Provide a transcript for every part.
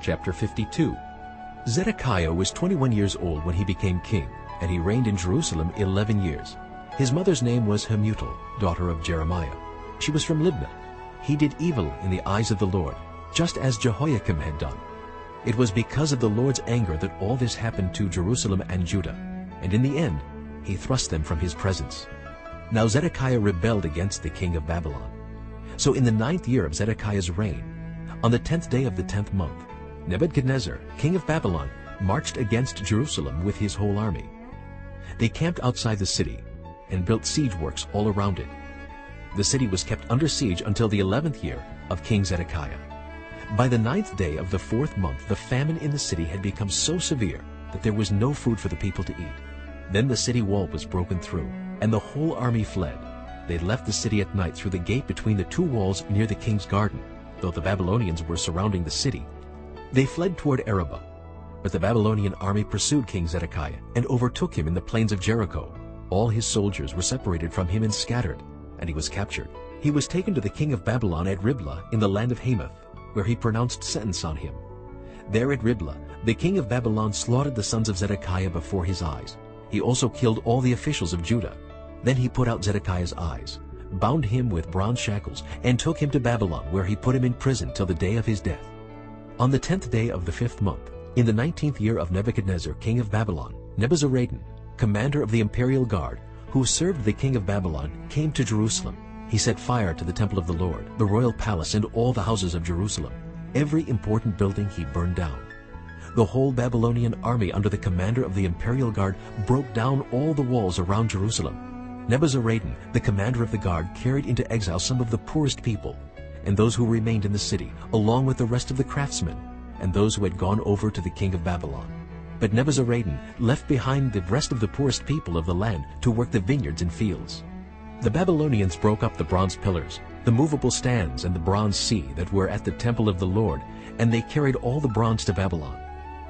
Chapter 52 Zedekiah was 21 years old when he became king, and he reigned in Jerusalem 11 years. His mother's name was Hamutal, daughter of Jeremiah. She was from Libnah. He did evil in the eyes of the Lord, just as Jehoiakim had done. It was because of the Lord's anger that all this happened to Jerusalem and Judah, and in the end he thrust them from his presence. Now Zedekiah rebelled against the king of Babylon. So in the ninth year of Zedekiah's reign, on the tenth day of the tenth month, Nebuchadnezzar, king of Babylon, marched against Jerusalem with his whole army. They camped outside the city and built siege works all around it. The city was kept under siege until the eleventh year of King Zedekiah. By the ninth day of the fourth month, the famine in the city had become so severe that there was no food for the people to eat. Then the city wall was broken through, and the whole army fled. They left the city at night through the gate between the two walls near the king's garden, though the Babylonians were surrounding the city. They fled toward Arabah, but the Babylonian army pursued King Zedekiah and overtook him in the plains of Jericho. All his soldiers were separated from him and scattered, and he was captured. He was taken to the king of Babylon at Riblah in the land of Hamath, where he pronounced sentence on him. There at Riblah, the king of Babylon slaughtered the sons of Zedekiah before his eyes. He also killed all the officials of Judah. Then he put out Zedekiah's eyes, bound him with bronze shackles, and took him to Babylon, where he put him in prison till the day of his death. On the tenth day of the fifth month, in the nineteenth year of Nebuchadnezzar, king of Babylon, Nebuzaradan, commander of the imperial guard, who served the king of Babylon, came to Jerusalem. He set fire to the temple of the Lord, the royal palace, and all the houses of Jerusalem. Every important building he burned down. The whole Babylonian army under the commander of the imperial guard broke down all the walls around Jerusalem. Nebuzaradan, the commander of the guard, carried into exile some of the poorest people, and those who remained in the city, along with the rest of the craftsmen, and those who had gone over to the king of Babylon. But Nebuzaradan left behind the rest of the poorest people of the land to work the vineyards and fields. The Babylonians broke up the bronze pillars, the movable stands, and the bronze sea that were at the temple of the Lord, and they carried all the bronze to Babylon.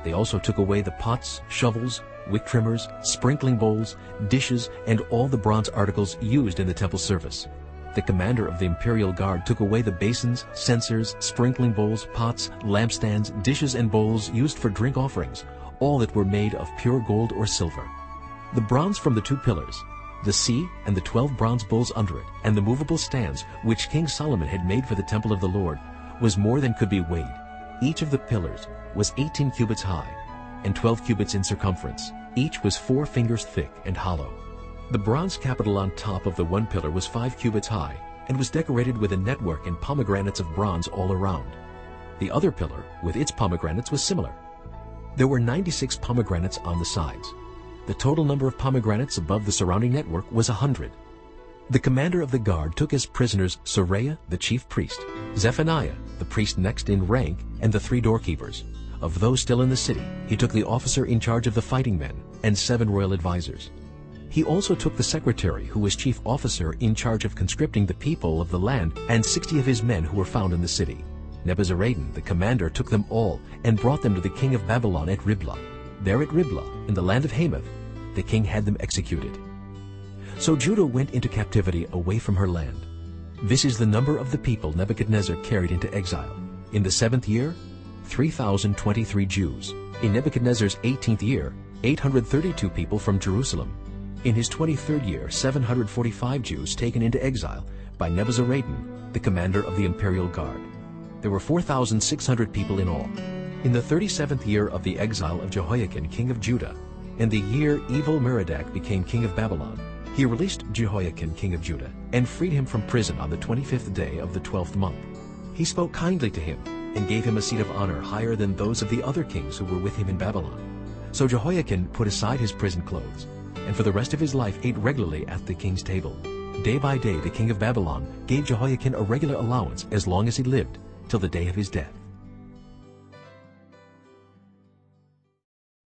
They also took away the pots, shovels, wick trimmers, sprinkling bowls, dishes, and all the bronze articles used in the temple service. The commander of the imperial guard took away the basins, censers, sprinkling bowls, pots, lampstands, dishes, and bowls used for drink offerings, all that were made of pure gold or silver. The bronze from the two pillars, the sea and the twelve bronze bowls under it, and the movable stands which King Solomon had made for the temple of the Lord, was more than could be weighed. Each of the pillars was eighteen cubits high, and twelve cubits in circumference. Each was four fingers thick and hollow. The bronze capital on top of the one pillar was five cubits high, and was decorated with a network and pomegranates of bronze all around. The other pillar, with its pomegranates, was similar. There were 96 pomegranates on the sides. The total number of pomegranates above the surrounding network was a hundred. The commander of the guard took as prisoners Seraiah, the chief priest, Zephaniah, the priest next in rank, and the three doorkeepers. Of those still in the city, he took the officer in charge of the fighting men and seven royal advisers. He also took the secretary, who was chief officer in charge of conscripting the people of the land, and sixty of his men who were found in the city. Nebuzaradan, the commander, took them all and brought them to the king of Babylon at Riblah. There at Riblah, in the land of Hamath, the king had them executed. So Judah went into captivity away from her land. This is the number of the people Nebuchadnezzar carried into exile. In the seventh year, 3,023 Jews. In Nebuchadnezzar's eighteenth year, 832 people from Jerusalem. In his 23rd year, 745 Jews taken into exile by Nebuzaradan, the commander of the imperial guard. There were 4,600 people in all. In the 37th year of the exile of Jehoiachin, king of Judah, in the year Evil-Merodach became king of Babylon, he released Jehoiachin, king of Judah, and freed him from prison on the 25th day of the 12th month. He spoke kindly to him and gave him a seat of honor higher than those of the other kings who were with him in Babylon. So Jehoiachin put aside his prison clothes, and for the rest of his life ate regularly at the king's table. Day by day the king of Babylon gave Jehoiachin a regular allowance as long as he lived, till the day of his death.